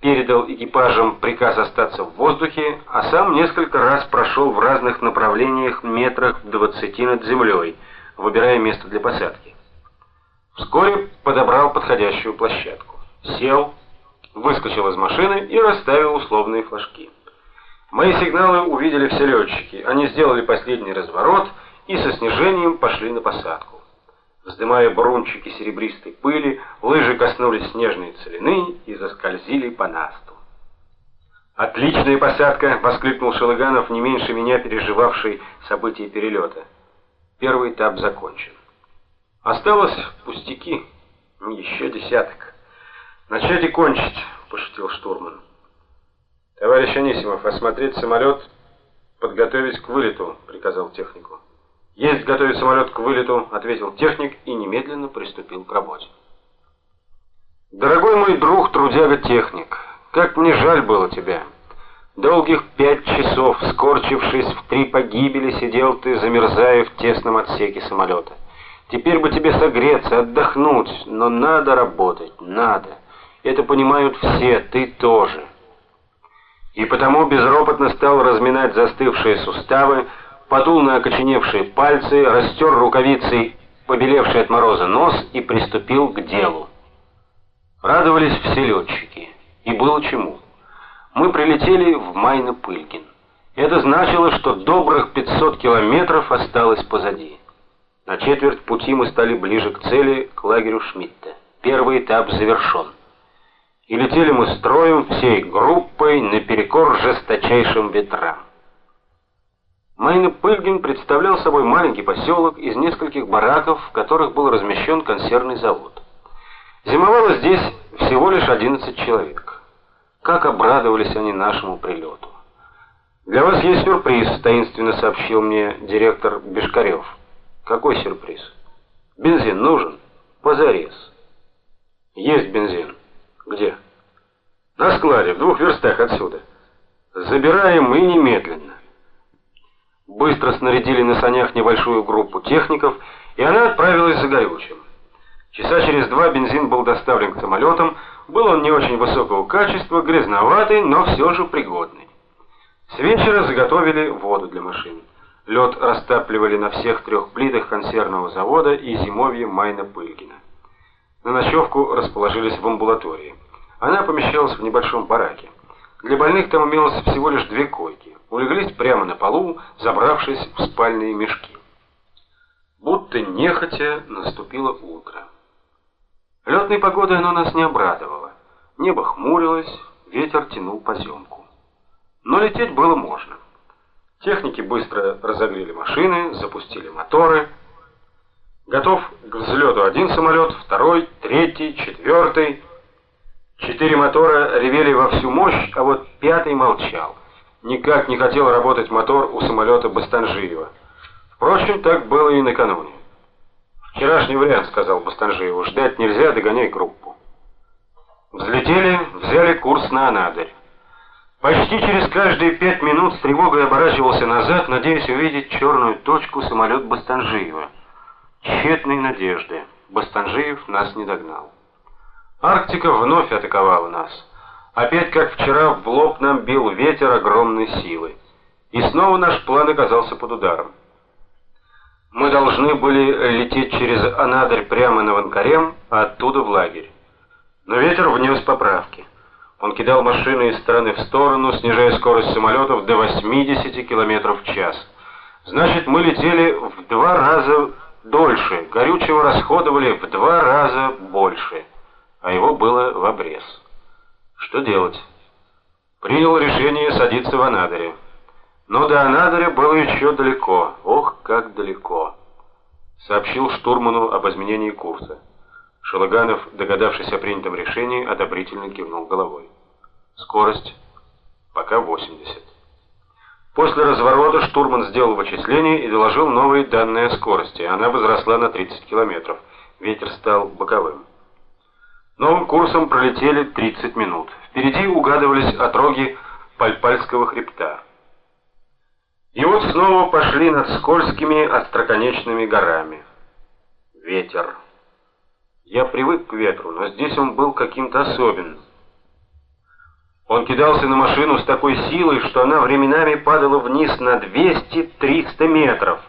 передал экипажам приказ остаться в воздухе, а сам несколько раз прошел в разных направлениях метрах в двадцати над землей, выбирая место для посадки. Вскоре подобрал подходящую площадку. Сел, выскочил из машины и расставил условные флажки. Мои сигналы увидели все летчики. Они сделали последний разворот и со снижением пошли на посадку. Вздымая брунчики серебристой пыли, лыжи коснулись снежной целины и заскользили по насту. «Отличная посадка!» — воскликнул Шелыганов, не меньше меня переживавший события перелета. Первый этап закончен. Осталось пустяки, еще десяток. Начать и кончить, пошутил штурман. Товарищ Анисимов, осмотреть самолет, подготовить к вылету, приказал технику. Есть готовить самолет к вылету, ответил техник и немедленно приступил к работе. Дорогой мой друг, трудяга-техник, как мне жаль было тебя. Долгих пять часов, скорчившись в три погибели, сидел ты, замерзая в тесном отсеке самолета. Теперь бы тебе согреться, отдохнуть, но надо работать, надо. Это понимают все, ты тоже. И потому безропотно стал разминать застывшие суставы, подул на окоченевшие пальцы, растер рукавицей побелевший от мороза нос и приступил к делу. Радовались все летчики, и было чему. Мы прилетели в Майно-Пыльгин. Это значило, что добрых 500 километров осталось позади. На четверть пути мы стали ближе к цели, к лагерю Шмидта. Первый этап завершен. И летели мы строем всей группой наперекор жесточайшим ветрам. Майна-Пыльгин представлял собой маленький поселок из нескольких бараков, в которых был размещен консервный завод. Зимовало здесь всего лишь 11 человек. Как обрадовались они нашему прилету. «Для вас есть сюрприз», — таинственно сообщил мне директор Бешкарев. «Какой сюрприз?» «Бензин нужен? Позарез». «Есть бензин». «Где?» «На складе, в двух верстах отсюда». «Забираем мы немедленно». Быстро снарядили на санях небольшую группу техников, и она отправилась за горючим. Часа через два бензин был доставлен к самолетам, был он не очень высокого качества, грязноватый, но все же пригодный. С вечера заготовили воду для машин. Лед растапливали на всех трех плитах консервного завода и зимовье Майна-Пыльгина. На ночевку расположились в амбулатории. Она помещалась в небольшом бараке. Для больных там имелось всего лишь две койки. Улеглись прямо на полу, забравшись в спальные мешки. Будто нехотя наступило утро. Летной погодой оно нас не обрадовало. Небо хмурилось, ветер тянул поземку. Но лететь было можно. Техники быстро разогрели машины, запустили моторы. Готов к взлету один самолет, второй, третий, четвертый. Четыре мотора ревели во всю мощь, а вот пятый молчал. Никак не хотел работать мотор у самолета Бастанжиева. Впрочем, так было и накануне. «Вчерашний вариант», — сказал Бастанжиеву, — «ждать нельзя, догоняй группу». Взлетели, взяли курс на Анадырь. Почти через каждые пять минут с тревогой оборачивался назад, надеясь увидеть черную точку самолет Бастанжиева. Тщетной надежды. Бастанжиев нас не догнал. Арктика вновь атаковала нас. Опять, как вчера, в лоб нам бил ветер огромной силы. И снова наш план оказался под ударом. Мы должны были лететь через Анадырь прямо на Ванкарем, а оттуда в лагерь. Но ветер внес поправки. Он кидал машины из стороны в сторону, снижая скорость самолетов до 80 км в час. Значит, мы летели в два раза дольше, горючего расходовали в два раза больше а его было в обрез. Что делать? Принял решение садиться в Анадыре. Но до Анадыря было еще далеко. Ох, как далеко. Сообщил штурману об изменении курса. Шалаганов, догадавшись о принятом решении, одобрительно кивнул головой. Скорость пока 80. После разворота штурман сделал вычисление и доложил новые данные о скорости. Она возросла на 30 километров. Ветер стал боковым. Новым курсом пролетели 30 минут. Впереди угадывались отроги Пальпальского хребта. И вот снова пошли над скользкими остроконечными горами. Ветер. Я привык к ветру, но здесь он был каким-то особенным. Он кидался на машину с такой силой, что она временами падала вниз на 200-300 метров.